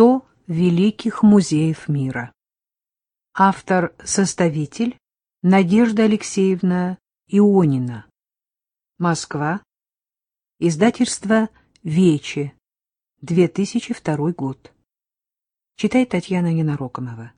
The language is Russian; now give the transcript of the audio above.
100 великих музеев мира. Автор-составитель Надежда Алексеевна Ионина. Москва. Издательство «Вечи», 2002 год. Читает Татьяна Ненарокомова.